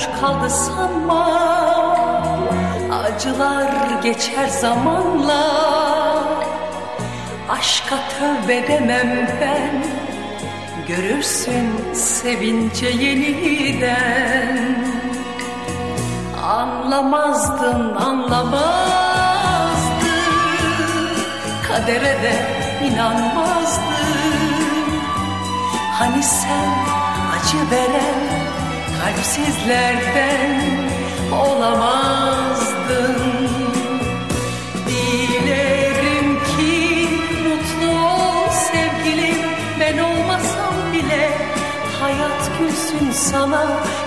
boş kaldı sanma Acılar geçer zamanla. Aşka tövbe demem ben. Görürsün sevince yeniden. Anlamazdın anlamazdın. Kadere de inanmazdın. Hani sen acı veren kalpsizlerden olamazdın. Dilerim ki mutlu ol sevgilim. Ben olmasam bile Hayat gülsün sana.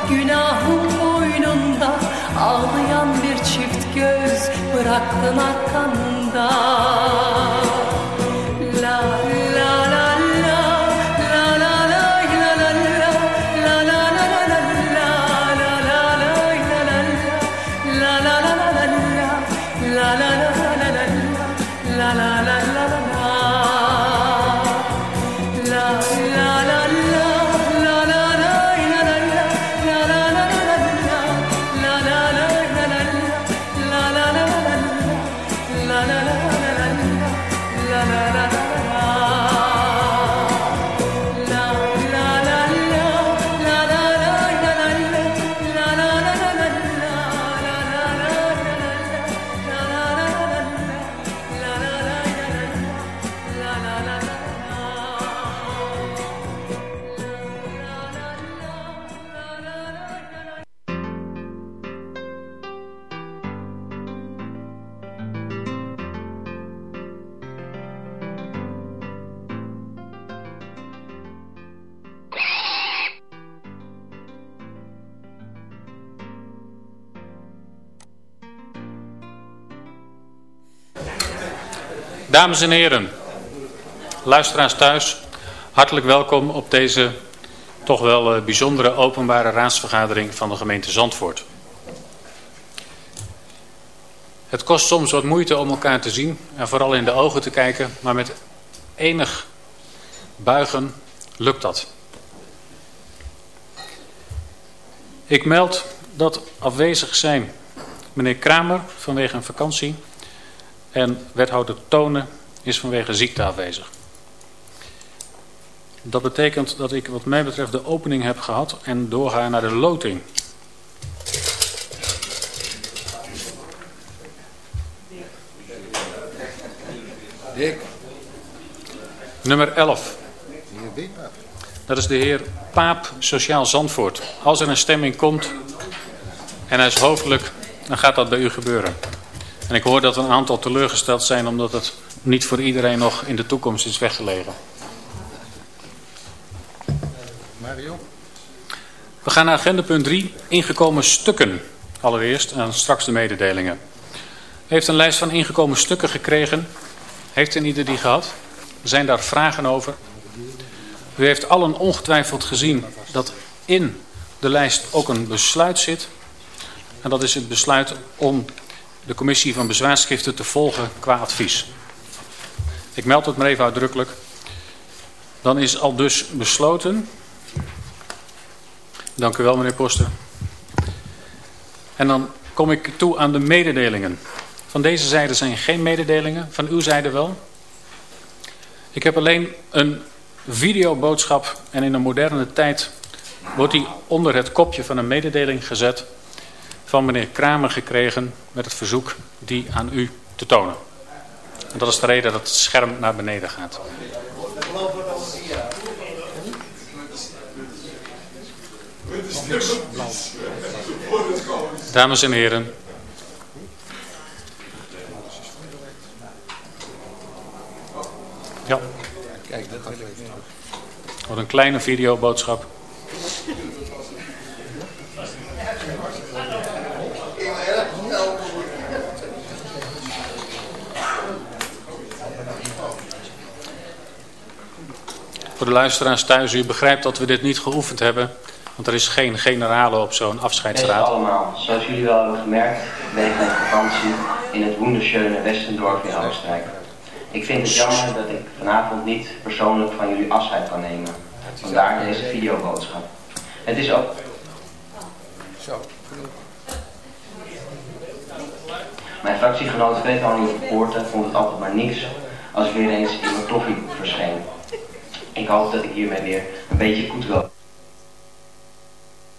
Günahım boynunda Ağlayan bir çift göz bıraktın arkanda Dames en heren, luisteraars thuis, hartelijk welkom op deze toch wel eh, bijzondere openbare raadsvergadering van de gemeente Zandvoort. Het kost soms wat moeite om elkaar te zien en vooral in de ogen te kijken, maar met enig buigen lukt dat. Ik meld dat afwezig zijn meneer Kramer vanwege een vakantie en wethouder Tonen is vanwege ziekte afwezig. Dat betekent dat ik wat mij betreft de opening heb gehad en doorga naar de loting. Dick. Nummer 11. Dat is de heer Paap Sociaal Zandvoort. Als er een stemming komt en hij is hoofdelijk, dan gaat dat bij u gebeuren. En ik hoor dat een aantal teleurgesteld zijn omdat het niet voor iedereen nog in de toekomst is weggelegen. Mario? We gaan naar agenda punt 3, ingekomen stukken allereerst en straks de mededelingen. U heeft een lijst van ingekomen stukken gekregen. Heeft een ieder die gehad? Zijn daar vragen over? U heeft allen ongetwijfeld gezien dat in de lijst ook een besluit zit. En dat is het besluit om de commissie van bezwaarschriften te volgen qua advies. Ik meld het maar even uitdrukkelijk. Dan is al dus besloten. Dank u wel meneer Poster. En dan kom ik toe aan de mededelingen. Van deze zijde zijn geen mededelingen, van uw zijde wel. Ik heb alleen een videoboodschap en in een moderne tijd wordt die onder het kopje van een mededeling gezet van meneer Kramer gekregen met het verzoek die aan u te tonen. En dat is de reden dat het scherm naar beneden gaat. Dames en heren. Ja. Wat een kleine videoboodschap. Voor de luisteraars thuis, u begrijpt dat we dit niet geoefend hebben. Want er is geen generale op zo'n afscheidsraad. allemaal, zoals jullie wel hebben gemerkt, ben met vakantie in het wunderschöne Westendorf in Oostenrijk. Ik vind het jammer dat ik vanavond niet persoonlijk van jullie afscheid kan nemen. Vandaar deze videoboodschap. Het is ook... Zo. Mijn fractiegenoot Fred Annie Poorten vond het altijd maar niks als ik weer eens in mijn kloffie verscheen. Ik hoop dat ik hiermee weer een beetje goed wil.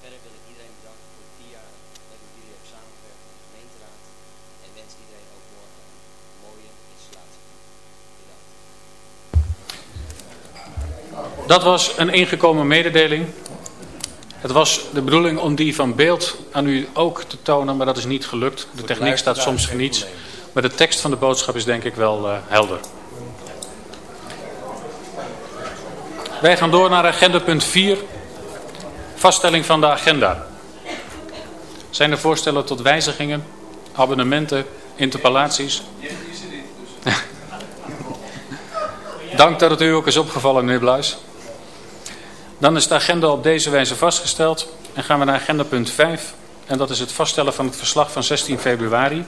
Verder wil ik iedereen bedanken voor vier jaar dat ik met jullie heb samengewerkt in de gemeenteraad en wens iedereen ook morgen een mooie installatie. Dat was een ingekomen mededeling. Het was de bedoeling om die van beeld aan u ook te tonen, maar dat is niet gelukt. De techniek staat soms voor niets. Maar de tekst van de boodschap is denk ik wel uh, helder. Wij gaan door naar agenda punt 4. Vaststelling van de agenda. Zijn er voorstellen tot wijzigingen, abonnementen, interpellaties? Dank dat het u ook is opgevallen, meneer Bluis. Dan is de agenda op deze wijze vastgesteld en gaan we naar agenda punt 5. En dat is het vaststellen van het verslag van 16 februari.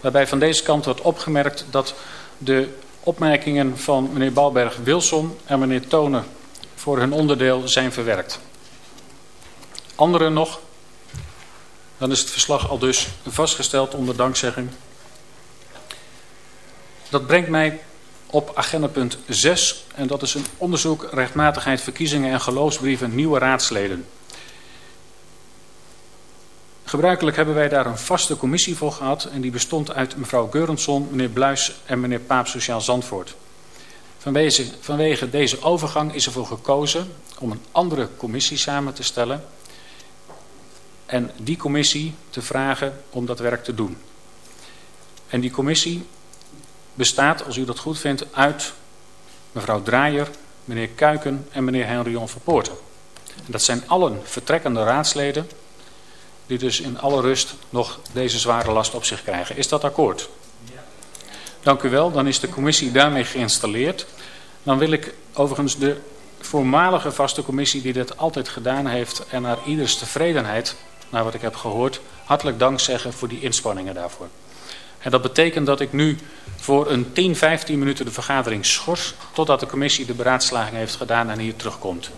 Waarbij van deze kant wordt opgemerkt dat de opmerkingen van meneer Balberg-Wilson en meneer Toner voor hun onderdeel zijn verwerkt. Anderen nog? Dan is het verslag al dus vastgesteld onder dankzegging. Dat brengt mij op agenda punt 6. En dat is een onderzoek rechtmatigheid verkiezingen en geloofsbrieven nieuwe raadsleden. Gebruikelijk hebben wij daar een vaste commissie voor gehad. En die bestond uit mevrouw Geurensson, meneer Bluis en meneer Paap Sociaal Zandvoort. Vanwege, vanwege deze overgang is ervoor gekozen om een andere commissie samen te stellen. En die commissie te vragen om dat werk te doen. En die commissie bestaat, als u dat goed vindt, uit mevrouw Draaier, meneer Kuiken en meneer Henrion Verpoorten. En dat zijn allen vertrekkende raadsleden die dus in alle rust nog deze zware last op zich krijgen. Is dat akkoord? Dank u wel, dan is de commissie daarmee geïnstalleerd. Dan wil ik overigens de voormalige vaste commissie die dit altijd gedaan heeft en naar ieders tevredenheid, naar wat ik heb gehoord, hartelijk dank zeggen voor die inspanningen daarvoor. En dat betekent dat ik nu voor een 10, 15 minuten de vergadering schors... totdat de commissie de beraadslaging heeft gedaan en hier terugkomt.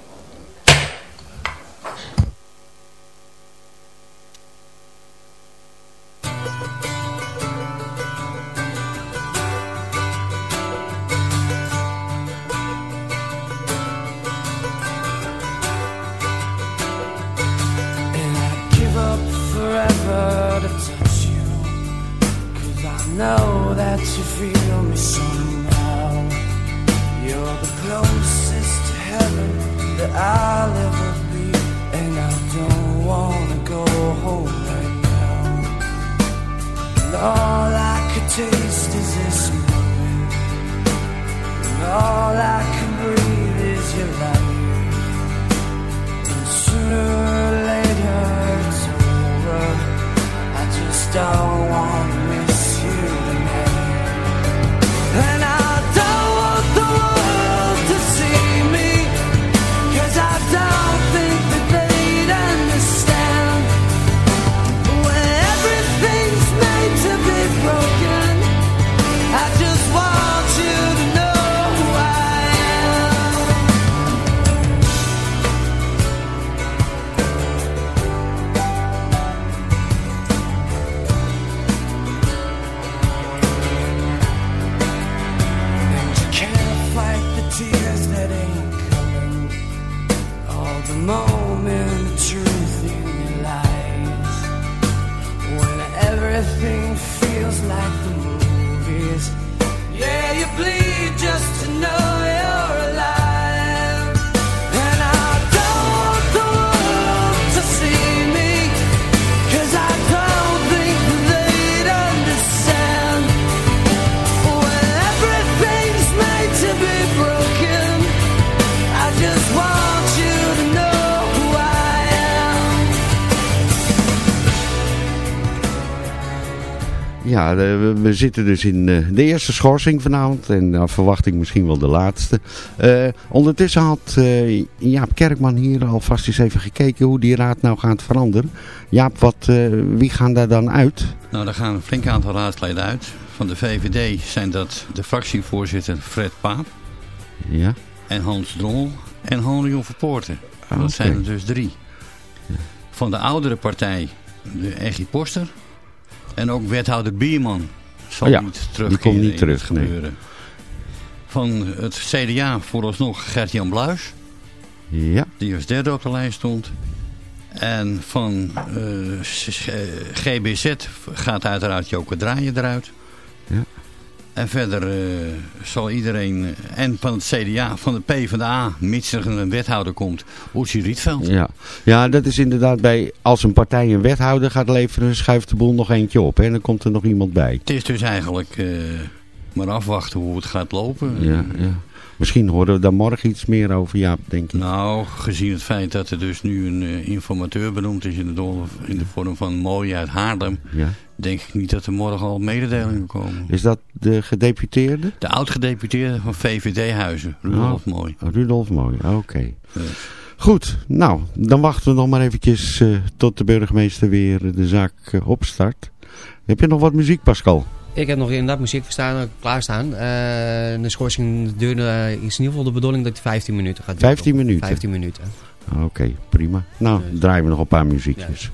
Ja, we zitten dus in eh, de eerste schorsing vanavond en naar verwachting misschien wel de laatste. Uh, ondertussen had uh, Jaap Kerkman hier alvast eens even gekeken hoe die raad nou gaat veranderen. Jaap, wat, wie gaan daar dan uit? Nou, daar gaan een flink aantal raadsleden uit. Van de VVD zijn dat de fractievoorzitter Fred Paap. Ja. En Hans Drol en Henri Verpoorten. Dat zijn er dus drie. van de oudere partij, de Eggie Poster. En ook wethouder Bierman zal Oh ja, niet die terugkeren komt niet terug, nee. Van het CDA vooralsnog Gert-Jan Bluis, Ja, die als derde op de lijst stond. En van eh, GBZ gaat uiteraard Joke Draaien eruit. Ja. En verder eh, zal iedereen... eh, En van het CDA, van de PvdA, mits er een wethouder komt, Oetsi Rietveld. ja. ja, dat is inderdaad bij... Als een partij een wethouder gaat leveren, schuift de boel nog eentje op. En dan komt er nog iemand bij. Het is dus eigenlijk eh, maar afwachten hoe het gaat lopen. Ja, ja. Misschien horen we daar morgen iets meer over, ja, denk ik. Nou, gezien het feit dat er dus nu een eh, informateur benoemd is in de, in de vorm van Mooi uit Haarlem, Ja. denk ik niet dat er morgen al mededelingen komen. Is dat de gedeputeerde? De oud-gedeputeerde van VVD-huizen, Rudolf Mooi. Rudolf Mooi, oké. Ja. Goed, nou, dan wachten we nog maar eventjes eh, tot de burgemeester weer de zaak eh, opstart. Heb je nog wat muziek, Pascal? Ik heb nog inderdaad muziek verstaan, klaarstaan. Uh, de schorsing duurde, uh, is in ieder geval de bedoeling dat het 15 minuten gaat duren. 15 minuten? 15 minuten. Oké, prima. Nou, Dus- draaien we nog een paar muziekjes.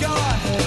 God.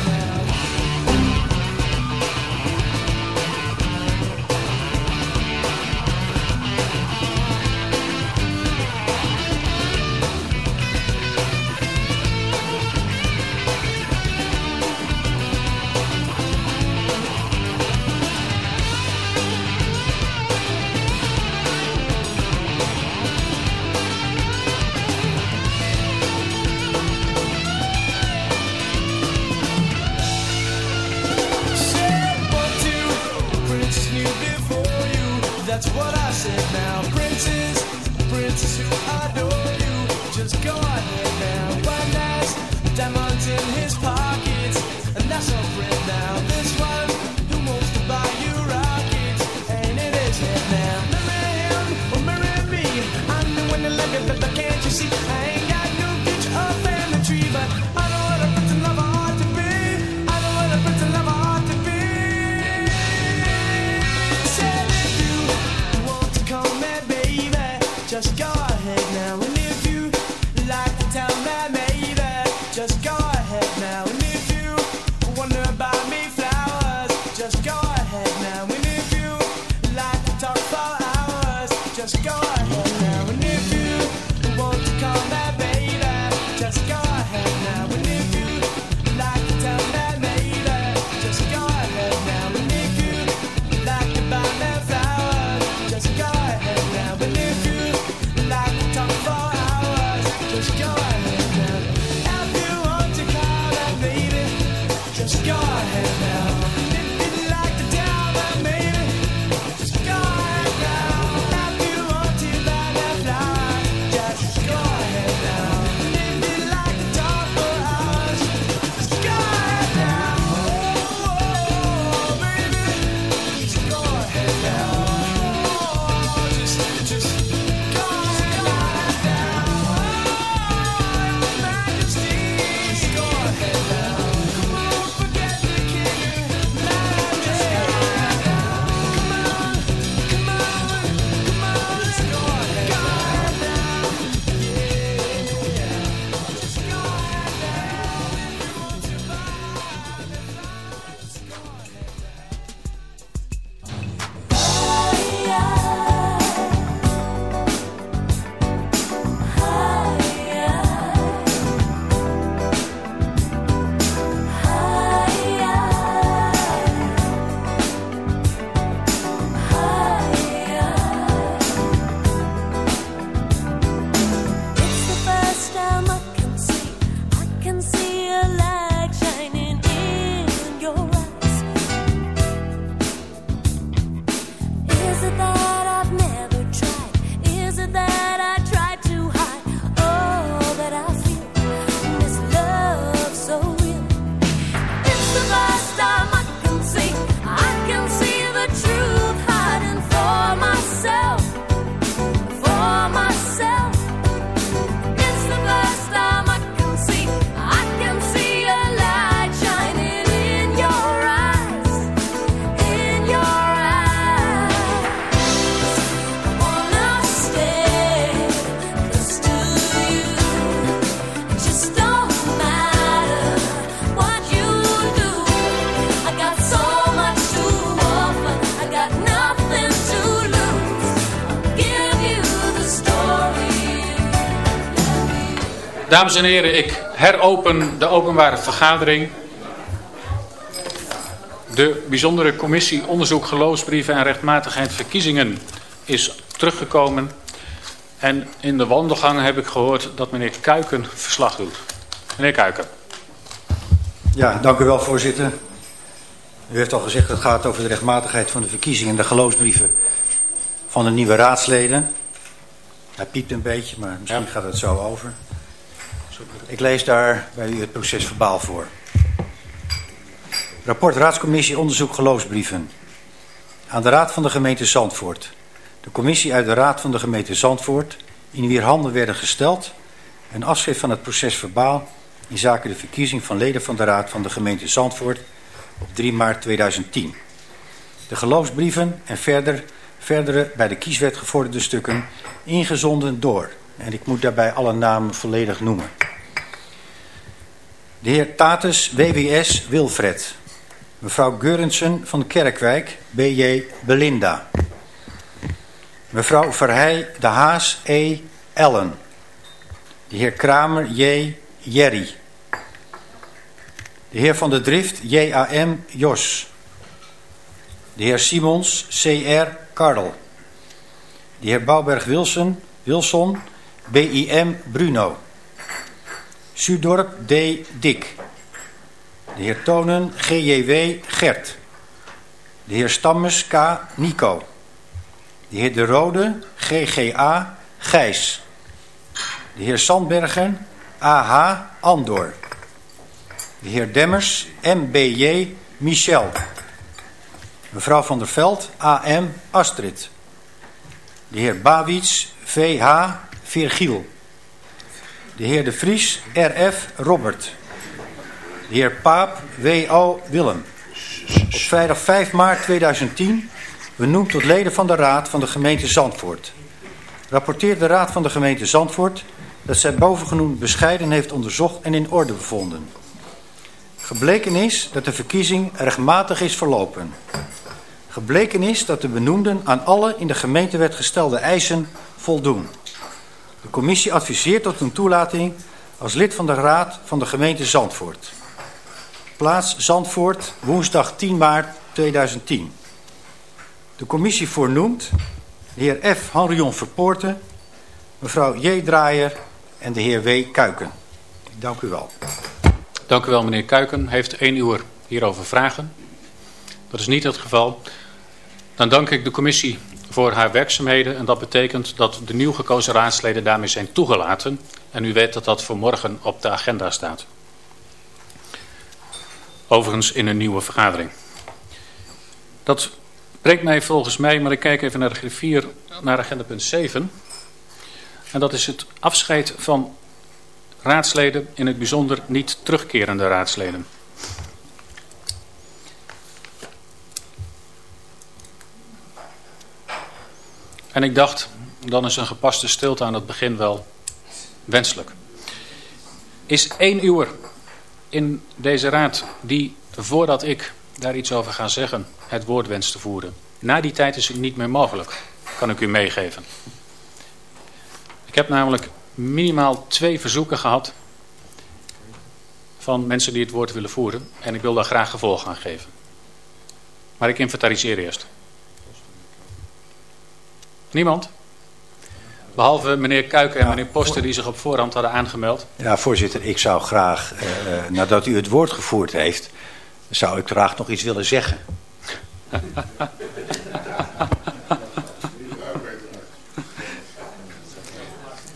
Dames en heren, ik heropen de openbare vergadering. De bijzondere commissie onderzoek geloofsbrieven en rechtmatigheid verkiezingen is teruggekomen. En in de wandelgang heb ik gehoord dat meneer Kuiken verslag doet. Meneer Kuiken. Ja, dank u wel voorzitter. U heeft al gezegd dat het gaat over de rechtmatigheid van de verkiezingen en de geloofsbrieven van de nieuwe raadsleden. Hij piept een beetje, maar misschien gaat het zo over. Ik lees daar bij u het procesverbaal voor. Rapport Raadscommissie Onderzoek Geloofsbrieven. Aan de Raad van de Gemeente Zandvoort. De commissie uit de Raad van de Gemeente Zandvoort... in wie handen werden gesteld... een afschrift van het procesverbaal... in zaken de verkiezing van leden van de Raad van de Gemeente Zandvoort... op 3 maart 2010. De geloofsbrieven en verder, verdere bij de kieswet gevorderde stukken... ingezonden door... en ik moet daarbij alle namen volledig noemen... De heer Tatus, WWS Wilfred. Mevrouw Geurensen van Kerkwijk, BJ Belinda. Mevrouw Verheij de Haas, E. Ellen. De heer Kramer, J. Jerry. De heer Van der Drift, J.A.M. Jos. De heer Simons, C.R. Karl. De heer Bouwberg-Wilson, Wilson, B.I.M. Bruno. Sudorp D. Dik. De heer Tonen G.J.W. Gert. De heer Stammes K. Nico. De heer De Rode G.G.A. Gijs. De heer Sandbergen A.H. Andor. De heer Demmers M.B.J. Michel. Mevrouw van der Veld A.M. Astrid. De heer Bawits V.H. Virgiel. De heer De Vries, RF, Robert. De heer Paap, WO, Willem. Vrijdag 5 maart 2010 benoemd tot leden van de Raad van de gemeente Zandvoort. Rapporteert de Raad van de gemeente Zandvoort dat zij bovengenoemd bescheiden heeft onderzocht en in orde bevonden. Gebleken is dat de verkiezing rechtmatig is verlopen. Gebleken is dat de benoemden aan alle in de gemeentewet gestelde eisen voldoen. De commissie adviseert tot een toelating als lid van de Raad van de gemeente Zandvoort. Plaats Zandvoort, woensdag 10 maart 2010. De commissie voornoemt de heer F. Henrion Verpoorten, mevrouw J. Draaier en de heer W. Kuiken. Dank u wel. Dank u wel, meneer Kuiken. Heeft één uur hierover vragen? Dat is niet het geval. Dan dank ik de commissie voor haar werkzaamheden. En dat betekent dat de nieuw gekozen raadsleden daarmee zijn toegelaten. En u weet dat dat voor morgen op de agenda staat. Overigens in een nieuwe vergadering. Dat brengt mij volgens mij, maar ik kijk even naar de griffier, naar agenda punt 7. En dat is het afscheid van raadsleden, in het bijzonder niet terugkerende raadsleden. En ik dacht, dan is een gepaste stilte aan het begin wel wenselijk. Is één uur in deze raad die, voordat ik daar iets over ga zeggen, het woord wenst te voeren. Na die tijd is het niet meer mogelijk, kan ik u meegeven. Ik heb namelijk minimaal twee verzoeken gehad van mensen die het woord willen voeren. En ik wil daar graag gevolg aan geven. Maar ik inventariseer eerst. Niemand? Behalve meneer Kuiken en meneer Poster die zich op voorhand hadden aangemeld. Ja, voorzitter, ik zou graag, eh, eh, nadat u het woord gevoerd heeft, zou ik graag nog iets willen zeggen.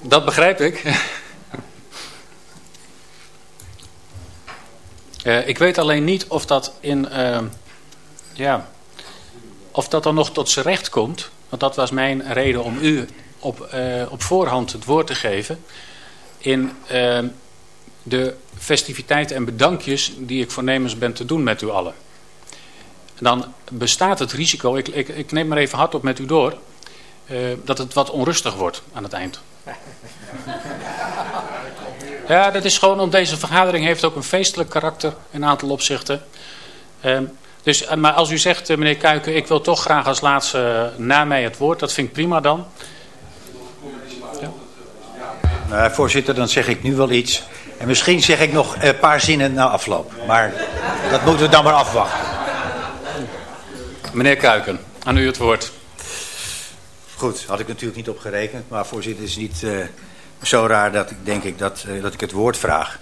Dat begrijp ik. Eh, ik weet alleen niet of dat in, ja, of dat dan nog tot zijn recht komt. Want dat was mijn reden om u op, eh, op voorhand het woord te geven. In eh, de festiviteiten en bedankjes die ik voornemens ben te doen met u allen. Dan bestaat het risico, ik, ik, ik neem maar even hard op met u door, eh, dat het wat onrustig wordt aan het eind. Ja, dat is gewoon, om deze vergadering heeft ook een feestelijk karakter in een aantal opzichten. Ehm, dus, eh, maar als u zegt, eh, meneer Kuiken, ik wil toch graag als laatste eh, na mij het woord, dat vind ik prima dan. Nou, voorzitter, dan zeg ik nu wel iets. En misschien zeg ik nog een paar zinnen na afloop. Maar dat moeten we dan maar afwachten. Meneer Kuiken, aan u het woord. Goed, had ik natuurlijk niet op gerekend. Maar voorzitter, het is niet eh, zo raar dat ik denk ik dat, eh, dat ik het woord vraag.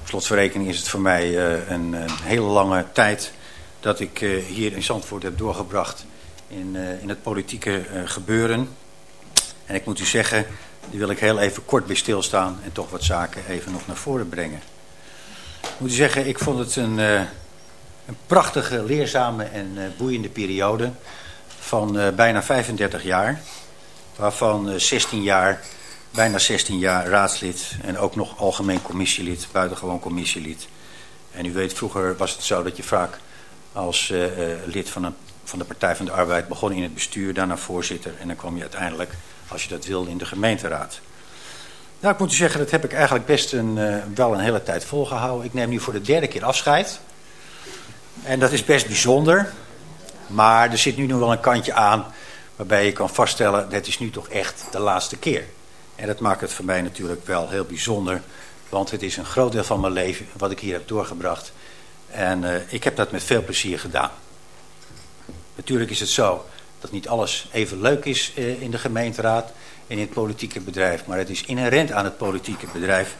Op slotverrekening is het voor mij eh, een, een hele lange tijd dat ik eh, hier in Zandvoort heb doorgebracht in, eh, in het politieke eh, gebeuren. En ik moet u zeggen, die wil ik heel even kort bij stilstaan en toch wat zaken even nog naar voren brengen. Ik moet u zeggen, ik vond het een, een prachtige, leerzame en boeiende periode van bijna 35 jaar. Waarvan eh, 16 jaar, bijna 16 jaar raadslid en ook nog algemeen commissielid, buitengewoon commissielid. En u weet, vroeger was het zo dat je vaak als eh, eh, lid van, een, van de Partij van de Arbeid begon in het bestuur, daarna voorzitter en dan kwam je uiteindelijk, als je dat wilde, in de gemeenteraad. Nou, ik moet u zeggen, dat heb ik eigenlijk best een, eh, wel een hele tijd volgehouden. Ik neem nu voor de derde keer afscheid. En dat is best bijzonder. Maar er zit nu nog wel een kantje aan waarbij je kan vaststellen, dat is nu toch echt de laatste keer. En dat maakt het voor mij natuurlijk wel heel bijzonder. Want het is een groot deel van mijn leven wat ik hier heb doorgebracht. En uh, ik heb dat met veel plezier gedaan. Natuurlijk is het zo dat niet alles even leuk is uh, in de gemeenteraad en in het politieke bedrijf. Maar het is inherent aan het politieke bedrijf.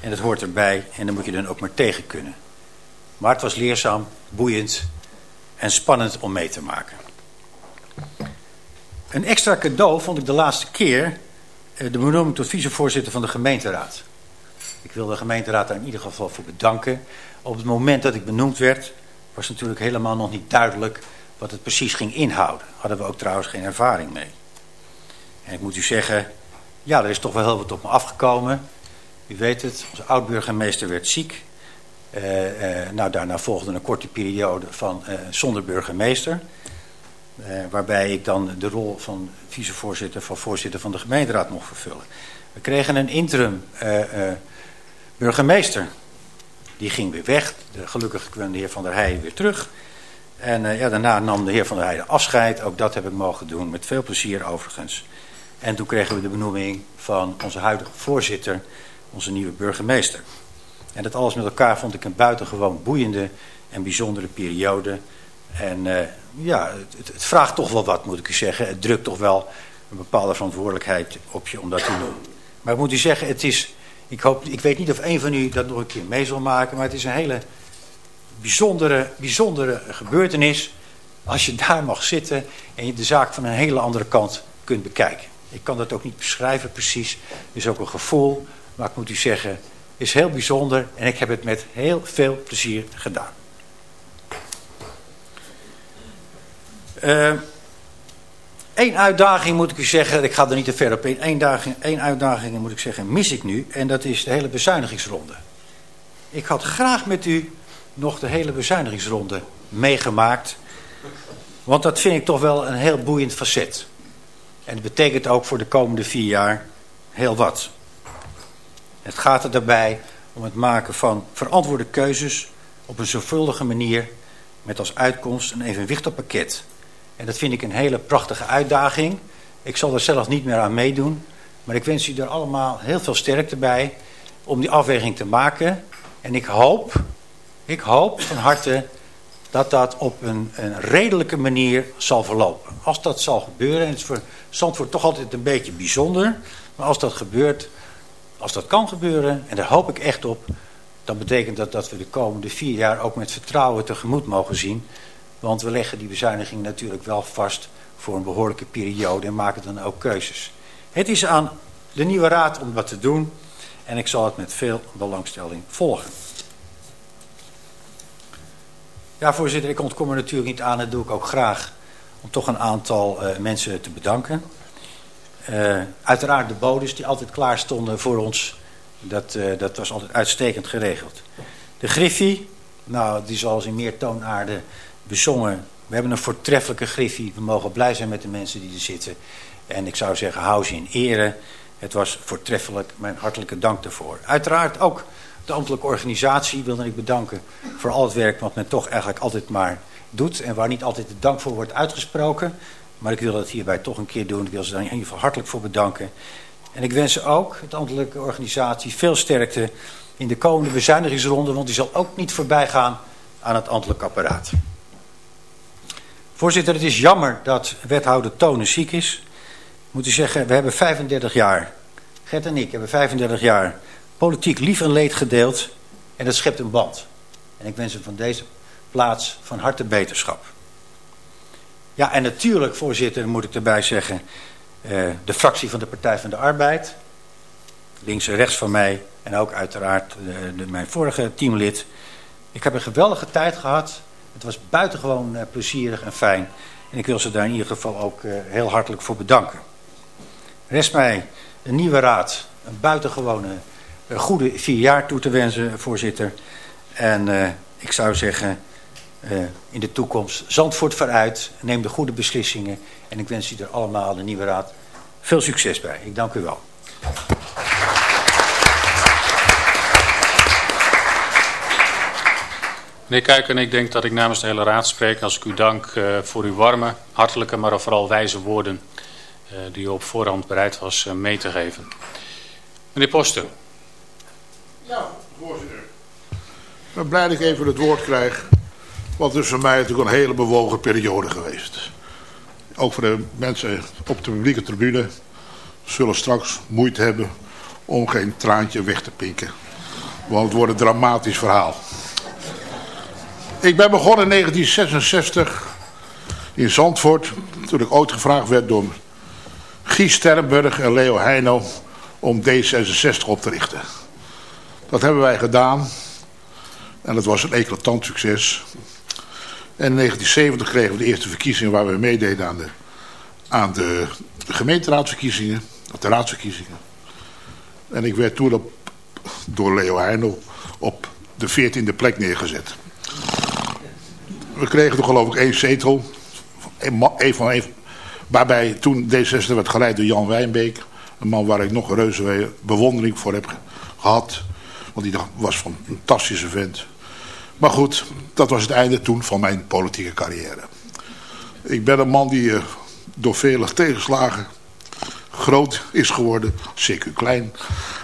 En dat hoort erbij en daar moet je dan ook maar tegen kunnen. Maar het was leerzaam, boeiend en spannend om mee te maken. Een extra cadeau vond ik de laatste keer eh, de benoeming tot vicevoorzitter van de gemeenteraad. Ik wil de gemeenteraad daar in ieder geval voor bedanken. Op het moment dat ik benoemd werd, was natuurlijk helemaal nog niet duidelijk wat het precies ging inhouden. Hadden we ook trouwens geen ervaring mee. En ik moet u zeggen, ja, er is toch wel heel wat op me afgekomen. U weet het, onze oud-burgemeester werd ziek. Eh, eh, nou, daarna volgde een korte periode van eh, zonder burgemeester. Waarbij ik dan de rol van vicevoorzitter, van voorzitter van de gemeenteraad mocht vervullen. We kregen een interim burgemeester. Die ging weer weg. De, gelukkig kwam de heer Van der Heijden weer terug. En eh, ja, daarna nam de heer Van der Heijden afscheid. Ook dat heb ik mogen doen, met veel plezier overigens. En toen kregen we de benoeming van onze huidige voorzitter, onze nieuwe burgemeester. En dat alles met elkaar vond ik een buitengewoon boeiende en bijzondere periode. En eh, ja, het, het vraagt toch wel wat, moet ik u zeggen. Het drukt toch wel een bepaalde verantwoordelijkheid op je om dat te doen. Maar ik moet u zeggen, het is, ik, hoop, ik weet niet of een van u dat nog een keer mee zal maken, maar het is een hele bijzondere, bijzondere gebeurtenis als je daar mag zitten en je de zaak van een hele andere kant kunt bekijken. Ik kan dat ook niet beschrijven precies. Het is ook een gevoel, maar ik moet u zeggen, is heel bijzonder en ik heb het met heel veel plezier gedaan. Eén uitdaging moet ik u zeggen, ik ga er niet te ver op in. Eén één uitdaging moet ik zeggen, mis ik nu. En dat is de hele bezuinigingsronde. Ik had graag met u nog de hele bezuinigingsronde meegemaakt. Want dat vind ik toch wel een heel boeiend facet. En het betekent ook voor de komende vier jaar heel wat. Het gaat er daarbij om het maken van verantwoorde keuzes op een zorgvuldige manier met als uitkomst een evenwichtig pakket. En dat vind ik een hele prachtige uitdaging. Ik zal er zelf niet meer aan meedoen, maar ik wens u er allemaal heel veel sterkte bij om die afweging te maken. En ik hoop, ik hoop van harte dat dat op een, een redelijke manier zal verlopen. Als dat zal gebeuren, en het is voor Zandvoort toch altijd een beetje bijzonder, maar als dat gebeurt, als dat kan gebeuren, en daar hoop ik echt op, dan betekent dat dat we de komende vier jaar ook met vertrouwen tegemoet mogen zien. Want we leggen die bezuiniging natuurlijk wel vast voor een behoorlijke periode en maken dan ook keuzes. Het is aan de nieuwe raad om wat te doen en ik zal het met veel belangstelling volgen. Ja, voorzitter, ik ontkom er natuurlijk niet aan. Dat doe ik ook graag om toch een aantal uh, mensen te bedanken. Uh, uiteraard de bodes die altijd klaar stonden voor ons. Dat, uh, dat was altijd uitstekend geregeld. De Griffie, nou, die zoals in meer toonaarden bezongen. We hebben een voortreffelijke Griffie. We mogen blij zijn met de mensen die er zitten. En ik zou zeggen, hou ze in ere. Het was voortreffelijk. Mijn hartelijke dank daarvoor. Uiteraard ook de ambtelijke organisatie wilde ik bedanken voor al het werk wat men toch eigenlijk altijd maar doet. En waar niet altijd de dank voor wordt uitgesproken. Maar ik wil dat hierbij toch een keer doen. Ik wil ze daar in ieder geval hartelijk voor bedanken. En ik wens ook, de ambtelijke organisatie, veel sterkte in de komende bezuinigingsronde. Want die zal ook niet voorbij gaan aan het ambtelijk apparaat. Voorzitter, het is jammer dat wethouder Tonen ziek is. Moet u zeggen, we hebben 35 jaar, Gert en ik hebben 35 jaar politiek lief en leed gedeeld. En dat schept een band. En ik wens hem van deze plaats van harte beterschap. Ja, en natuurlijk, voorzitter, moet ik erbij zeggen... Uh, de fractie van de Partij van de Arbeid... links en rechts van mij... en ook uiteraard de, de, mijn vorige teamlid... ik heb een geweldige tijd gehad. Het was buitengewoon uh, plezierig en fijn. En ik wil ze daar in ieder geval ook uh, heel hartelijk voor bedanken. Rest mij een nieuwe raad... een buitengewone een goede vier jaar toe te wensen, voorzitter. En ik zou zeggen, in de toekomst, Zandvoort vooruit, neem de goede beslissingen. En ik wens u er allemaal, de nieuwe raad, veel succes bij. Ik dank u wel. Meneer Kuiken, ik denk dat ik namens de hele raad spreek als ik u dank uh, voor uw warme, hartelijke, maar vooral wijze woorden uh, die u op voorhand bereid was uh, mee te geven. Meneer Poster. Ja, voorzitter. Ik ben blij dat ik even het woord krijg. Want het is voor mij natuurlijk een hele bewogen periode geweest. Ook voor de mensen op de publieke tribune zullen straks moeite hebben om geen traantje weg te pinken. Want het wordt een dramatisch verhaal. Ik ben begonnen in 1966 in Zandvoort. toen ik ooit gevraagd werd door Guy Sterrenburg en Leo Heino om D66 op te richten. Dat hebben wij gedaan en dat was een eclatant succes. En in 1970 kregen we de eerste verkiezingen waar we meededen aan de, gemeenteraadsverkiezingen, of de raadsverkiezingen. En ik werd toen op, door Leo Heino op de 14e plek neergezet. We kregen toen geloof ik één zetel. Een, van, waarbij toen D66 werd geleid door Jan Wijnbeek. Een man waar ik nog reuze bewondering voor heb ge- gehad. Want die was van een fantastische vent. Maar goed, dat was het einde toen van mijn politieke carrière. Ik ben een man die eh, door vele tegenslagen groot is geworden. Zeker klein.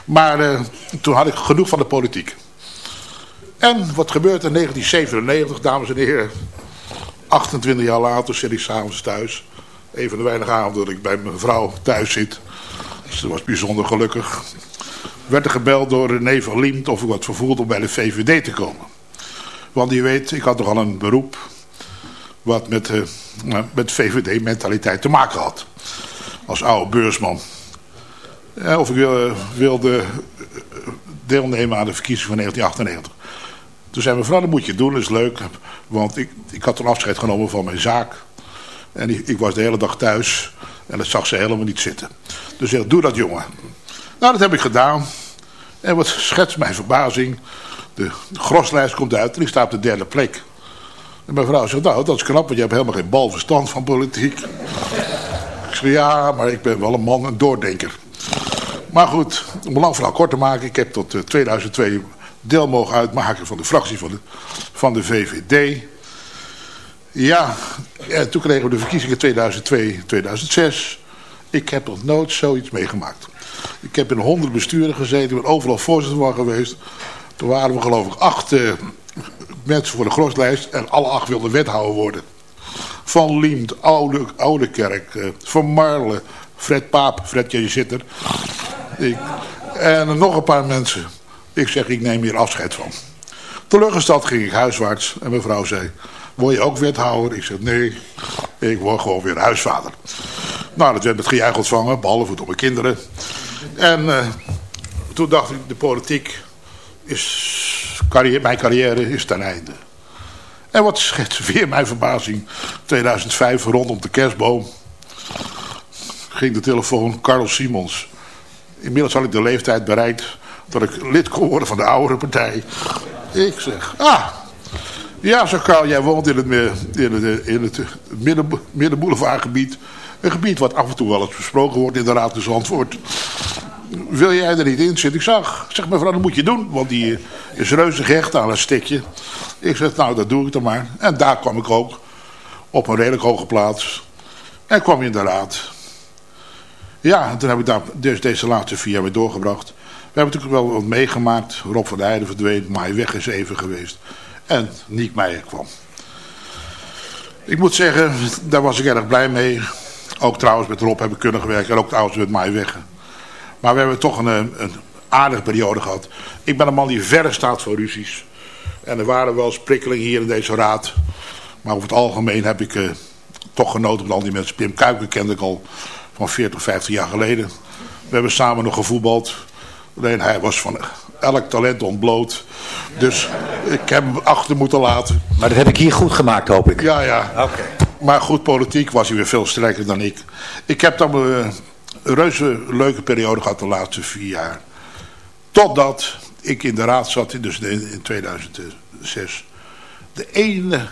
Maar eh, toen had ik genoeg van de politiek. En wat gebeurt in 1997, dames en heren? 28 jaar later zit ik s'avonds thuis. Een van de weinige avonden dat ik bij mijn vrouw thuis zit. Ze was bijzonder gelukkig. Werd er gebeld door René van Liemt of ik wat vervoeld om bij de VVD te komen. Want je weet, ik had toch al een beroep wat met, eh, nou, met VVD-mentaliteit te maken had. Als oude beursman. Ja, of ik wil- wilde eh, deelnemen aan de verkiezing van 1998. Toen zei mevrouw, dat moet je doen, dat is leuk. Want ik, ik had een afscheid genomen van mijn zaak. En ik, ik was de hele dag thuis. En dat zag ze helemaal niet zitten. Dus ik zei, doe dat jongen. Nou, dat heb ik gedaan. En wat schetst mijn verbazing. De groslijst komt uit en ik sta op de derde plek. En mijn vrouw zegt, nou, dat is knap, want je hebt helemaal geen bal verstand van politiek. ik zei, ja, maar ik ben wel een man, een doordenker. Maar goed, om lang verhaal kort te maken. Ik heb tot eh, 2002 deel mogen uitmaken van de fractie van de, van de VVD. Ja, en toen kregen we de verkiezingen 2002, 2006. Ik heb nog nooit zoiets meegemaakt. Ik heb in honderd besturen gezeten, ik ben overal voorzitter van geweest. Toen waren we geloof ik acht eh, mensen voor de groslijst en alle acht wilden wethouder worden. Van Liemt, Oude, Oude Kerk, eh, Van Marle, Fred Paap, Fred, je zit er. Ik, en nog een paar mensen. Ik zeg, ik neem hier afscheid van. Teleurgesteld ging ik huiswaarts en mijn vrouw zei, word je ook wethouder? Ik zeg, nee, ik word gewoon weer huisvader. Nou, dat werd met gejuich ontvangen, behalve door mijn kinderen. En eh, toen dacht ik, de politiek is, carrière, mijn carrière is ten einde. En wat schetst weer mijn verbazing, 2005 rondom de kerstboom ging de telefoon, Carl Simons. Inmiddels had ik de leeftijd bereikt dat ik lid kon worden van de oudere partij. Ik zeg, ah, ja, zo Carl, jij woont in het, in het, in het midden, middenboulevardgebied. Een gebied wat af en toe wel eens besproken wordt in de Raad van Antwoord. Wil jij er niet in zitten? Ik zeg, zeg mevrouw, dat moet je doen, want die is reuze gehecht aan een stikje. Ik zeg, nou, dat doe ik dan maar. En daar kwam ik ook op een redelijk hoge plaats. En kwam in de raad. Ja, en toen heb ik daar dus deze laatste vier jaar weer doorgebracht. We hebben natuurlijk wel wat meegemaakt. Rob van Heijden verdween, Maai weg is even geweest. En Niek Meijer kwam. Ik moet zeggen, daar was ik erg blij mee. Ook trouwens met Rob heb ik kunnen gewerken. En ook trouwens met Maai weg. Maar we hebben toch een, een aardige periode gehad. Ik ben een man die verre staat voor ruzies. En er waren wel eens prikkelingen hier in deze raad. Maar over het algemeen heb ik eh, toch genoten van al die mensen. Pim Kuiken kende ik al van 40, 50 jaar geleden. We hebben samen nog gevoetbald. Alleen hij was van elk talent ontbloot. Dus ik heb hem achter moeten laten. Maar dat heb ik hier goed gemaakt, hoop ik. Ja, ja. Oké. Maar goed, politiek was hij weer veel sterker dan ik. Ik heb dan eh, een reuze leuke periode gehad de laatste vier jaar. Totdat ik in de raad zat, in- dus in in 2006. De ene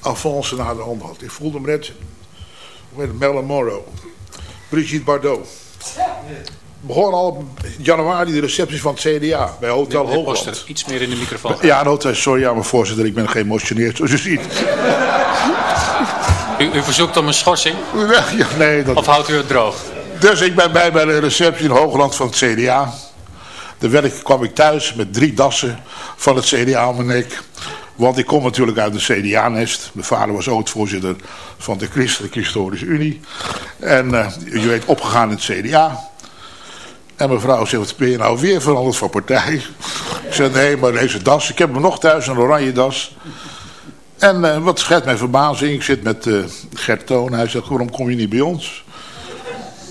avance naar de ander had. Ik voelde me net met Marilyn Monroe. Brigitte Bardot. Begon al januari de receptie van het CDA bij Hotel Meneer Hoogland. Iets meer in de microfoon. Ja, is- sorry, ja, maar voorzitter, ik ben geëmotioneerd, zoals u ziet. U, u verzoekt om een schorsing Ja, nee, dat... of houdt u het droog? Dus ik ben bij bij de receptie in Hoogland van het CDA. Daar werd ik, kwam ik thuis met drie dassen van het CDA om mijn nek. Want ik kom natuurlijk uit een CDA-nest. Mijn vader was ook voorzitter van de Christelijke Historische Unie. En eh, je weet, opgegaan in het CDA. En mijn vrouw zegt, wat ben je nou weer veranderd van partij? Ik zeg, nee, maar deze das. Ik heb hem nog thuis, een oranje das. En eh, wat schet mijn verbazing, ik zit met eh Gert Toon. Hij zegt, waarom kom je niet bij ons?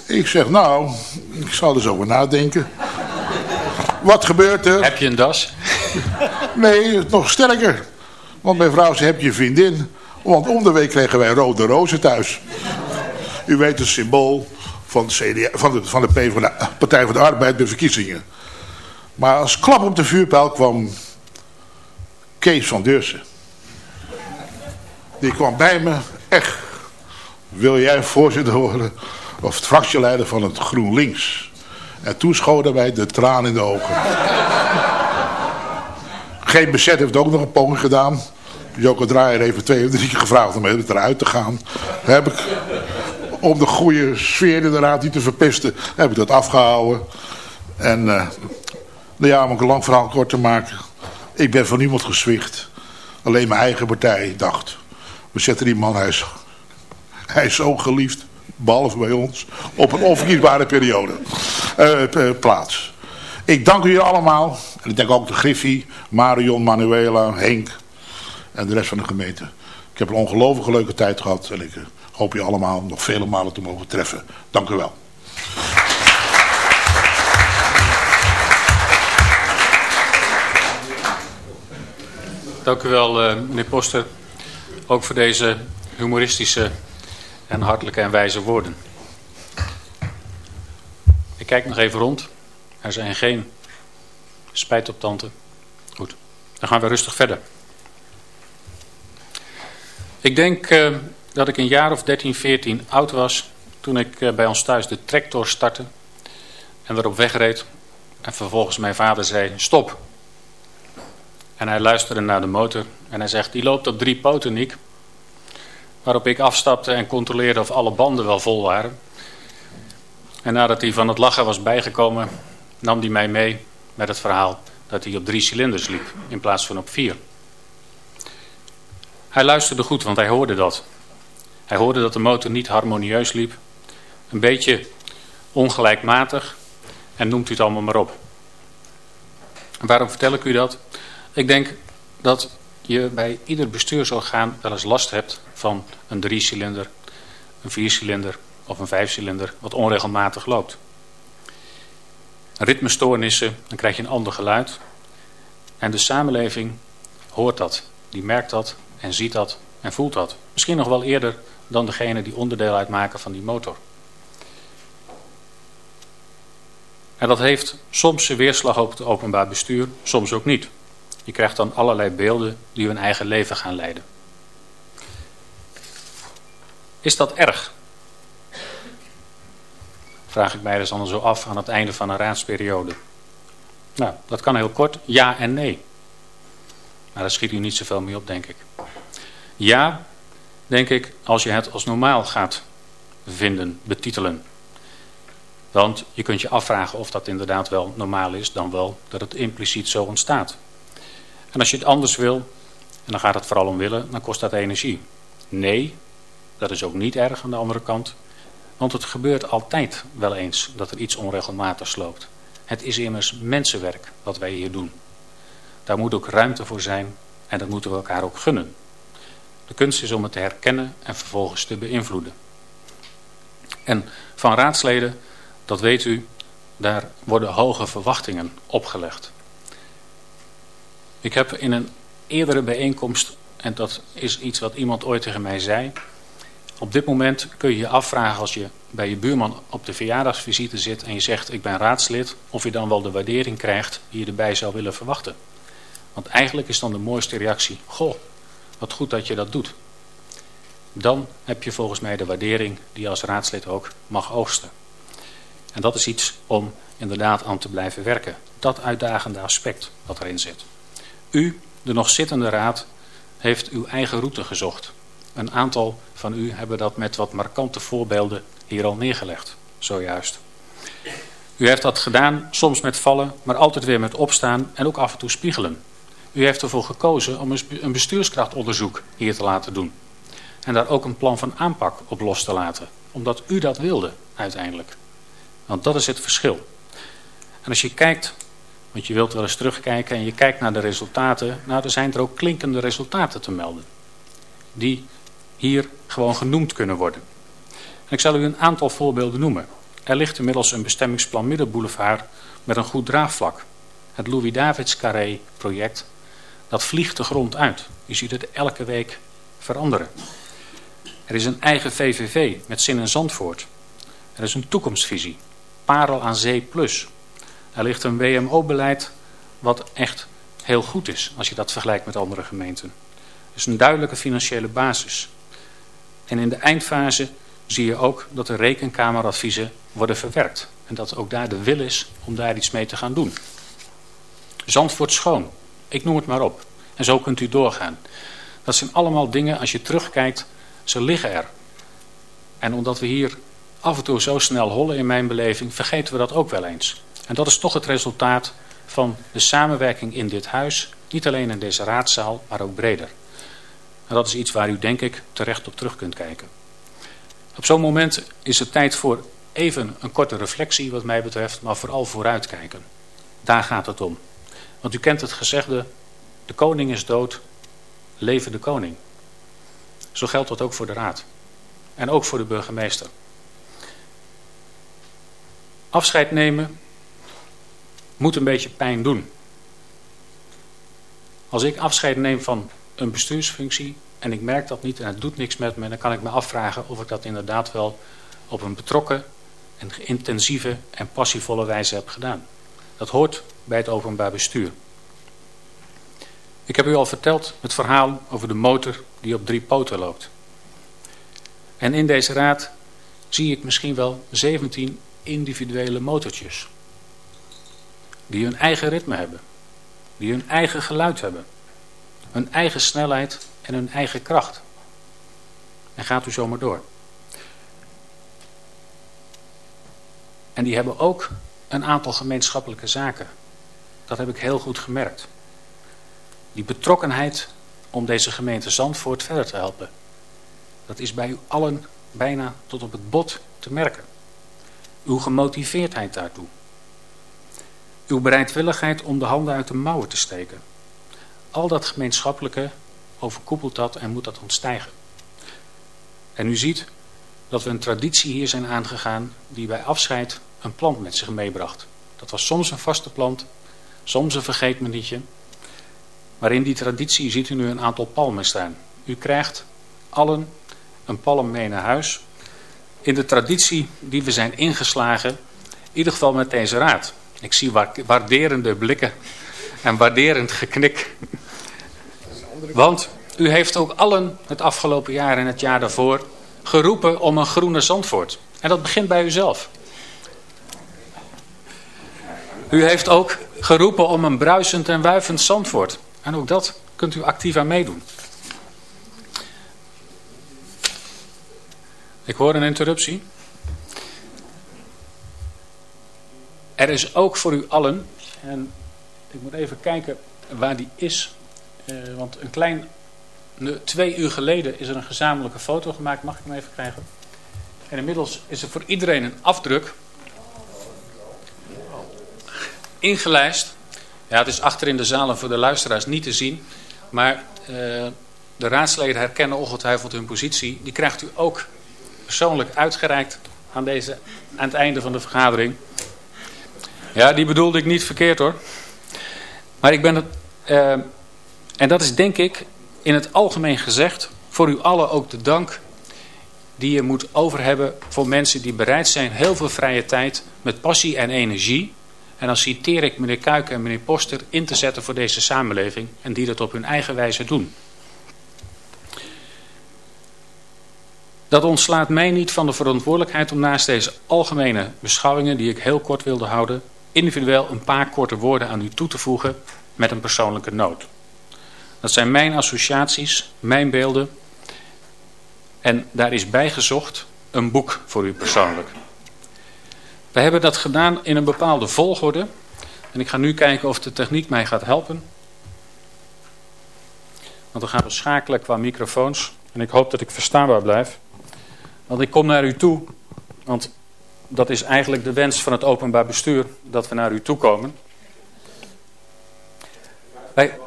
Ik zeg, nou, ik zal er zo over nadenken. Wat gebeurt er? Heb je een das? Nee, nog sterker. Want mijn vrouw zei, heb je een vriendin? Want om de week kregen wij rode rozen thuis. U weet het symbool van de, CDA, van de, van de Partij van de Arbeid bij verkiezingen. Maar als klap op de vuurpijl kwam Kees van Deursen. Die kwam bij me, echt, wil jij voorzitter worden of het fractieleider van het GroenLinks? En toen schoten wij de traan in de ogen. Geen bezet heeft ook nog een poging gedaan. Joko Draaier heeft twee of drie gevraagd om eruit te gaan. Heb ik, om de goede sfeer in de raad niet te verpesten, heb ik dat afgehouden. En uh, nou ja, om een lang verhaal kort te maken. Ik ben van niemand gezwicht. Alleen mijn eigen partij dacht. We zetten die man, hij is, hij is zo geliefd, behalve bij ons, op een onverkiesbare periode. Uh, plaats. Ik dank jullie allemaal. En ik denk ook de Griffie, Marion, Manuela, Henk en de rest van de gemeente. Ik heb een ongelooflijk leuke tijd gehad. En ik hoop je allemaal nog vele malen te mogen treffen. Dank u wel. Dank u wel, uh, meneer Poster. Ook voor deze humoristische en hartelijke en wijze woorden. Ik kijk nog even rond. Er zijn geen spijtoptanten. Goed, dan gaan we rustig verder. Ik denk uh, dat ik een jaar of 13, 14 oud was toen ik uh, bij ons thuis de tractor startte en erop wegreed. En vervolgens mijn vader zei, stop. En hij luisterde naar de motor en hij zegt, die loopt op drie poten, Niek. Waarop ik afstapte en controleerde of alle banden wel vol waren. En nadat hij van het lachen was bijgekomen, nam hij mij mee met het verhaal dat hij op drie cilinders liep in plaats van op vier. Hij luisterde goed, want hij hoorde dat. Hij hoorde dat de motor niet harmonieus liep, een beetje ongelijkmatig en noemt u het allemaal maar op. Waarom vertel ik u dat? Ik denk dat je bij ieder bestuursorgaan wel eens last hebt van een driecilinder, een viercilinder of een vijfcilinder wat onregelmatig loopt. Ritmestoornissen, dan krijg je een ander geluid. En de samenleving hoort dat, die merkt dat en ziet dat en voelt dat. Misschien nog wel eerder dan degene die onderdeel uitmaken van die motor. En dat heeft soms een weerslag op het openbaar bestuur, soms ook niet. Je krijgt dan allerlei beelden die hun eigen leven gaan leiden. Is dat erg? Vraag ik mij dus dan zo af aan het einde van een raadsperiode. Nou, dat kan heel kort. Ja en nee. Maar daar schiet u niet zoveel mee op, denk ik. Ja, denk ik, als je het als normaal gaat vinden, betitelen. Want je kunt je afvragen of dat inderdaad wel normaal is, dan wel dat het impliciet zo ontstaat. En als je het anders wil, en dan gaat het vooral om willen, dan kost dat energie. Nee, dat is ook niet erg aan de andere kant. Want het gebeurt altijd wel eens dat er iets onregelmatig loopt. Het is immers mensenwerk wat wij hier doen. Daar moet ook ruimte voor zijn en dat moeten we elkaar ook gunnen. De kunst is om het te herkennen en vervolgens te beïnvloeden. En van raadsleden, dat weet u, daar worden hoge verwachtingen opgelegd. Ik heb in een eerdere bijeenkomst, en dat is iets wat iemand ooit tegen mij zei... Op dit moment kun je je afvragen als je bij je buurman op de verjaardagsvisite zit en je zegt ik ben raadslid, of je dan wel de waardering krijgt die je erbij zou willen verwachten. Want eigenlijk is dan de mooiste reactie, goh, wat goed dat je dat doet. Dan heb je volgens mij de waardering die je als raadslid ook mag oogsten. En dat is iets om inderdaad aan te blijven werken. Dat uitdagende aspect wat erin zit. U, de nog zittende raad, heeft uw eigen route gezocht. Een aantal van u hebben dat met wat markante voorbeelden hier al neergelegd, zojuist. U heeft dat gedaan, soms met vallen, maar altijd weer met opstaan en ook af en toe spiegelen. U heeft ervoor gekozen om een bestuurskrachtonderzoek hier te laten doen. En daar ook een plan van aanpak op los te laten. Omdat u dat wilde, uiteindelijk. Want dat is het verschil. En als je kijkt, want je wilt wel eens terugkijken en je kijkt naar de resultaten. Nou, er zijn er ook klinkende resultaten te melden. die hier gewoon genoemd kunnen worden. En ik zal u een aantal voorbeelden noemen. Er ligt inmiddels een bestemmingsplan Middenboulevard met een goed draagvlak. Het Louis Davids Carré project, dat vliegt de grond uit. Je ziet het elke week veranderen. Er is een eigen VVV met Zin in Zandvoort. Er is een toekomstvisie. Parel aan Zee Plus. Er ligt een WMO-beleid wat echt heel goed is als je dat vergelijkt met andere gemeenten. Dus een duidelijke financiële basis. En in de eindfase zie je ook dat de rekenkameradviezen worden verwerkt. En dat ook daar de wil is om daar iets mee te gaan doen. Zandvoort schoon. Ik noem het maar op. En zo kunt u doorgaan. Dat zijn allemaal dingen, als je terugkijkt, ze liggen er. En omdat we hier af en toe zo snel hollen in mijn beleving, vergeten we dat ook wel eens. En dat is toch het resultaat van de samenwerking in dit huis. Niet alleen in deze raadzaal, maar ook breder. En dat is iets waar u denk ik terecht op terug kunt kijken. Op zo'n moment is het tijd voor even een korte reflectie wat mij betreft, maar vooral vooruitkijken. Daar gaat het om. Want u kent het gezegde, de koning is dood, leven de koning. Zo geldt dat ook voor de raad. En ook voor de burgemeester. Afscheid nemen moet een beetje pijn doen. Als ik afscheid neem van een bestuursfunctie en ik merk dat niet en het doet niks met me, dan kan ik me afvragen of ik dat inderdaad wel op een betrokken en intensieve en passievolle wijze heb gedaan. Dat hoort bij het openbaar bestuur. Ik heb u al verteld het verhaal over de motor die op drie poten loopt. En in deze raad zie ik misschien wel 17 individuele motortjes. Die hun eigen ritme hebben. Die hun eigen geluid hebben. Hun eigen snelheid en hun eigen kracht. En gaat u zomaar door. En die hebben ook een aantal gemeenschappelijke zaken. Dat heb ik heel goed gemerkt. Die betrokkenheid om deze gemeente Zandvoort verder te helpen. Dat is bij u allen bijna tot op het bot te merken. Uw gemotiveerdheid daartoe. Uw bereidwilligheid om de handen uit de mouwen te steken. Al dat gemeenschappelijke overkoepelt dat en moet dat ontstijgen. En u ziet dat we een traditie hier zijn aangegaan die bij afscheid een plant met zich meebracht. Dat was soms een vaste plant, soms een vergeetmenietje. Maar in die traditie ziet u nu een aantal palmen staan. U krijgt allen een palm mee naar huis. In de traditie die we zijn ingeslagen, in ieder geval met deze raad. Ik zie waarderende blikken en waarderend geknik. Want u heeft ook allen het afgelopen jaar en het jaar daarvoor geroepen om een groene Zandvoort. En dat begint bij uzelf. U heeft ook geroepen om een bruisend en wuivend Zandvoort. En ook dat kunt u actief aan meedoen. Ik hoor een interruptie. Er is ook voor u allen, en ik moet even kijken waar die is. Eh, want een klein, twee uur geleden is er een gezamenlijke foto gemaakt. Mag ik hem even krijgen? En inmiddels is er voor iedereen een afdruk. Ingelijst. Ja, het is achter in de zalen voor de luisteraars niet te zien. Maar uh, de raadsleden herkennen ongetwijfeld hun positie. Die krijgt u ook persoonlijk uitgereikt aan, deze, aan het einde van de vergadering. Ja, die bedoelde ik niet verkeerd hoor. Maar ik ben het... Uh, en dat is denk ik in het algemeen gezegd voor u allen ook de dank die je moet over hebben voor mensen die bereid zijn heel veel vrije tijd met passie en energie. En dan citeer ik meneer Kuiken en meneer Poster in te zetten voor deze samenleving en die dat op hun eigen wijze doen. Dat ontslaat mij niet van de verantwoordelijkheid om naast deze algemene beschouwingen, die ik heel kort wilde houden, individueel een paar korte woorden aan u toe te voegen met een persoonlijke noot. Dat zijn mijn associaties, mijn beelden. En daar is bijgezocht een boek voor u persoonlijk. We hebben dat gedaan in een bepaalde volgorde. En ik ga nu kijken of de techniek mij gaat helpen. Want dan gaan we schakelen qua microfoons. En ik hoop dat ik verstaanbaar blijf. Want ik kom naar u toe. Want dat is eigenlijk de wens van het openbaar bestuur. Dat we naar u toe komen. Wij,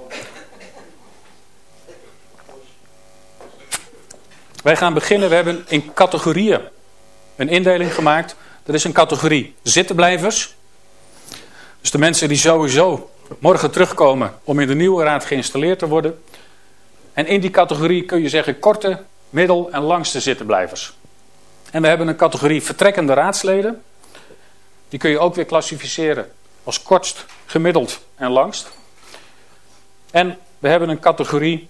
Wij gaan beginnen, we hebben in categorieën een indeling gemaakt. Er is een categorie zittenblijvers. Dus de mensen die sowieso morgen terugkomen om in de nieuwe raad geïnstalleerd te worden. En in die categorie kun je zeggen korte, middel en langste zittenblijvers. En we hebben een categorie vertrekkende raadsleden. Die kun je ook weer klassificeren als kortst, gemiddeld en langst. En we hebben een categorie...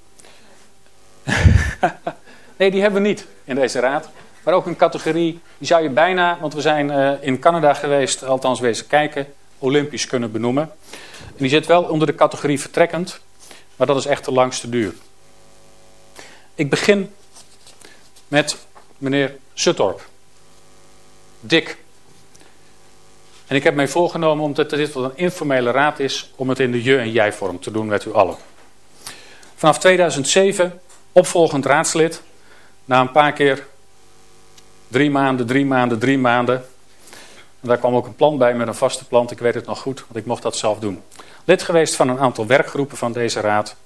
nee, die hebben we niet in deze raad. Maar ook een categorie, die zou je bijna, want we zijn uh, in Canada geweest, althans wezen kijken, olympisch kunnen benoemen. En die zit wel onder de categorie vertrekkend, maar dat is echt de langste duur. Ik begin met meneer Suttorp. Dick. En ik heb mij voorgenomen, omdat dit wat een informele raad is, om het in de je- en jij-vorm te doen met u allen. Vanaf 2007 opvolgend raadslid. Na een paar keer drie maanden, drie maanden, drie maanden. En daar kwam ook een plan bij met een vaste plant. Ik weet het nog goed, want ik mocht dat zelf doen. Lid geweest van een aantal werkgroepen van deze raad.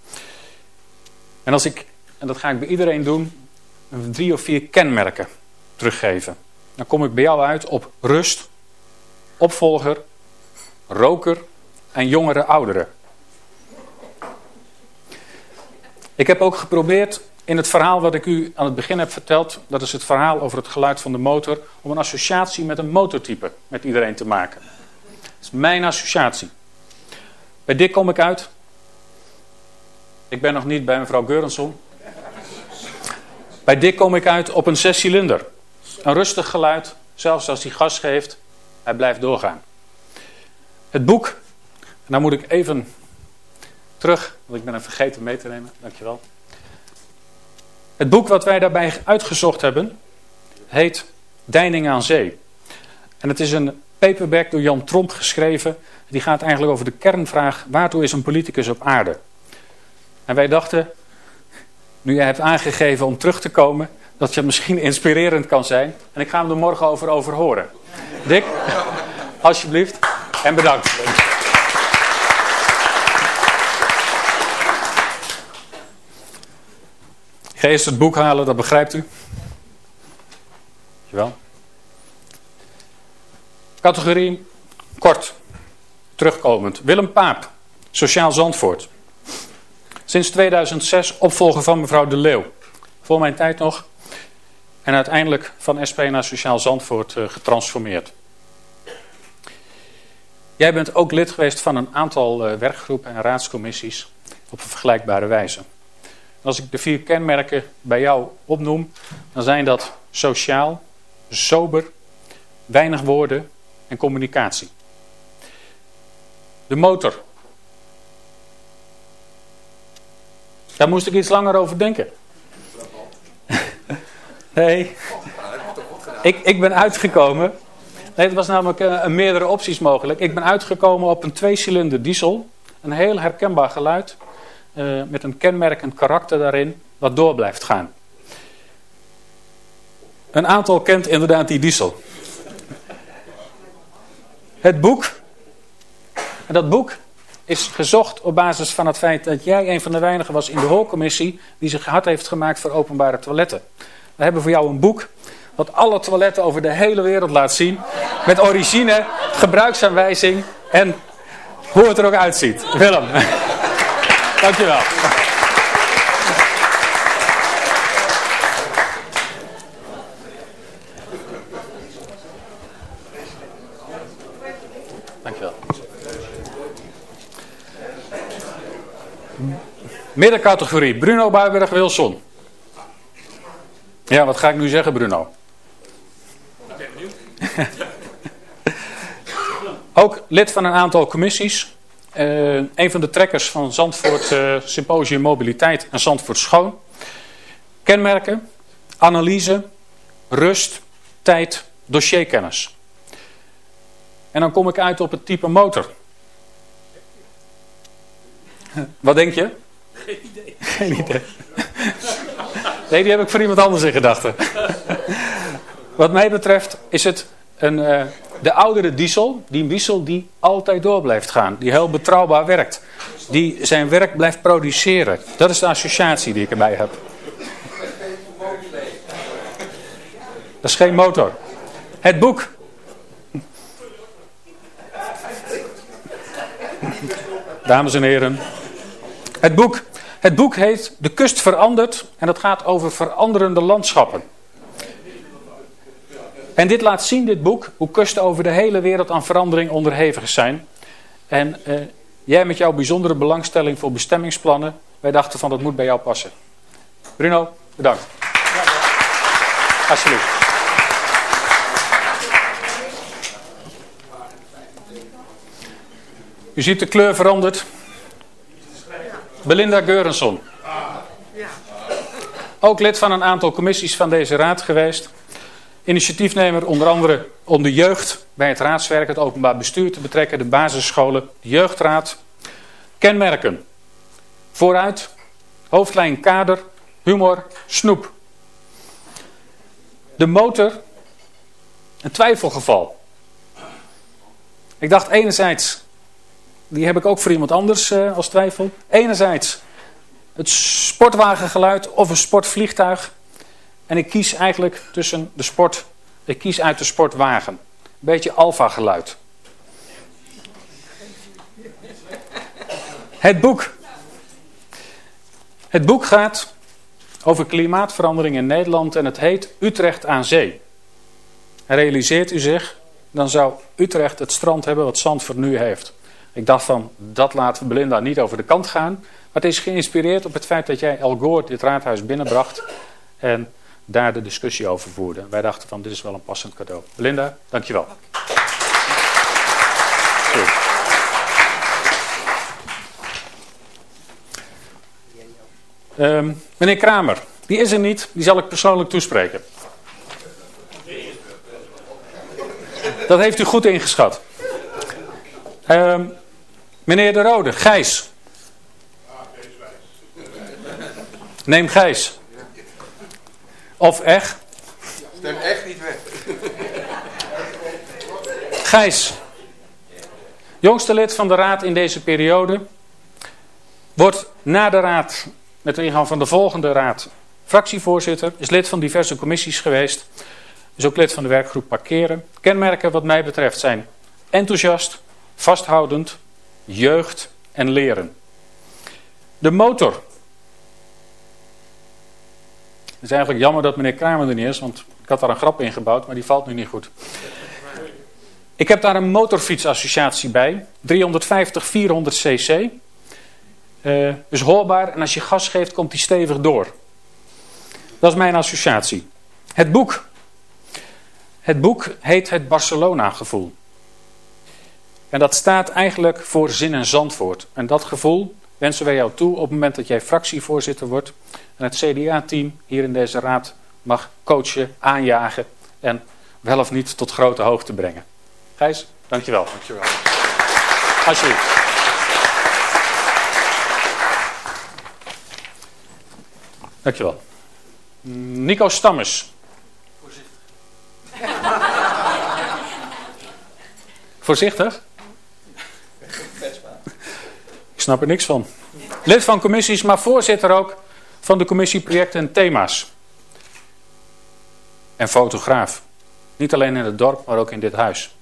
En als ik, en dat ga ik bij iedereen doen, drie of vier kenmerken teruggeven. Dan kom ik bij jou uit op rust, opvolger, roker en jongere ouderen. Ik heb ook geprobeerd in het verhaal wat ik u aan het begin heb verteld, dat is het verhaal over het geluid van de motor, om een associatie met een motortype met iedereen te maken. Dat is mijn associatie. Bij Dick kom ik uit. Ik ben nog niet bij mevrouw Geurenson. Bij Dick kom ik uit op een zescilinder. Een rustig geluid, zelfs als hij gas geeft, hij blijft doorgaan. Het boek, en moet ik even terug, want ik ben het vergeten mee te nemen, dankjewel. Het boek wat wij daarbij uitgezocht hebben, heet Deining aan Zee. En het is een paperback door Jan Tromp geschreven. Die gaat eigenlijk over de kernvraag, waartoe is een politicus op aarde? En wij dachten, nu jij hebt aangegeven om terug te komen, dat je misschien inspirerend kan zijn. En ik ga hem er morgen over, over horen. Dick, alsjeblieft. En bedankt. Ga eerst het boek halen, dat begrijpt u. Dankjewel. Categorie kort. Terugkomend. Willem Paap, Sociaal Zandvoort. Sinds 2006 opvolger van mevrouw De Leeuw. Voor mijn tijd nog. En uiteindelijk van SP naar Sociaal Zandvoort uh, getransformeerd. Jij bent ook lid geweest van een aantal uh, werkgroepen en raadscommissies op een vergelijkbare wijze. Als ik de vier kenmerken bij jou opnoem, dan zijn dat sociaal, sober, weinig woorden en communicatie. De motor. Daar moest ik iets langer over denken. nee, ik, ik ben uitgekomen. Nee, het was namelijk uh, meerdere opties mogelijk. Ik ben uitgekomen op een tweecilinder diesel. Een heel herkenbaar geluid. Uh, met een kenmerkend karakter daarin, wat door blijft gaan. Een aantal kent inderdaad die diesel. Het boek. En dat boek is gezocht op basis van het feit dat jij een van de weinigen was in de hoorcommissie die zich hard heeft gemaakt voor openbare toiletten. We hebben voor jou een boek wat alle toiletten over de hele wereld laat zien. Met origine, gebruiksaanwijzing en hoe het er ook uitziet. Willem. Dankjewel. Dankjewel. Middencategorie, Bruno Buiberg-Wilson. Ja, wat ga ik nu zeggen, Bruno? Ook lid van een aantal commissies. Uh, een van de trekkers van Zandvoort uh, Symposium Mobiliteit en Zandvoort Schoon. Kenmerken, analyse, rust, tijd, dossierkennis. En dan kom ik uit op het type motor. Wat denk je? Geen idee. Geen idee. Nee, die heb ik voor iemand anders in gedachten. Wat mij betreft is het uh, de oudere diesel, die diesel die altijd door blijft gaan. Die heel betrouwbaar werkt. Die zijn werk blijft produceren. Dat is de associatie die ik erbij heb. Dat is geen motor. Het boek. Dames en heren. Het boek. Het boek heet De Kust verandert en dat gaat over veranderende landschappen. En dit laat zien, dit boek, hoe kusten over de hele wereld aan verandering onderhevig zijn. En eh, jij met jouw bijzondere belangstelling voor bestemmingsplannen, wij dachten van dat moet bij jou passen. Bruno, bedankt. Alsjeblieft. U ziet de kleur veranderd. Belinda Geurenson. Ook lid van een aantal commissies van deze raad geweest. Initiatiefnemer onder andere om de jeugd bij het raadswerk, het openbaar bestuur te betrekken, de basisscholen, de jeugdraad. Kenmerken. Vooruit, hoofdlijn kader, humor, snoep. De motor, een twijfelgeval. Ik dacht enerzijds, die heb ik ook voor iemand anders eh, als twijfel. Enerzijds het sportwagengeluid of een sportvliegtuig. En ik kies eigenlijk tussen de sport, ik kies uit de sportwagen. Een beetje alfa geluid. Het boek. Het boek gaat over klimaatverandering in Nederland en het heet Utrecht aan zee. Realiseert u zich, dan zou Utrecht het strand hebben wat Zandvoort nu heeft. Ik dacht van, dat laten we Belinda niet over de kant gaan. Maar het is geïnspireerd op het feit dat jij Al Gore dit raadhuis binnenbracht. En daar de discussie over voerde. Wij dachten van, dit is wel een passend cadeau. Belinda, dankjewel. Goed. Ehm, meneer Kramer, die is er niet. Die zal ik persoonlijk toespreken. Dat heeft u goed ingeschat. Ehm, meneer De Rode, Gijs. Neem Gijs. Of echt. Stem echt niet weg. Gijs. Jongste lid van de raad in deze periode. Wordt na de raad, met de ingang van de volgende raad, fractievoorzitter. Is lid van diverse commissies geweest. Is ook lid van de werkgroep Parkeren. Kenmerken wat mij betreft zijn enthousiast, vasthoudend, jeugd en leren. De motor. Het is eigenlijk jammer dat meneer Kramer er niet is, want ik had daar een grap in gebouwd, maar die valt nu niet goed. Ik heb daar een motorfietsassociatie bij, 350 400 cc. Uh, dus hoorbaar en als je gas geeft komt die stevig door. Dat is mijn associatie. Het boek. Het boek heet Het Barcelona gevoel. En dat staat eigenlijk voor zin en zandvoort. En dat gevoel wensen wij jou toe op het moment dat jij fractievoorzitter wordt. En het CDA-team hier in deze raad mag coachen, aanjagen en wel of niet tot grote hoogte brengen. Gijs, dankjewel. Dankjewel. Alsjeblieft. Dankjewel. Nico Stammers. Voorzichtig? Ik snap er niks van. Lid van commissies, maar voorzitter ook van de commissie projecten en thema's. En fotograaf. Niet alleen in het dorp, maar ook in dit huis.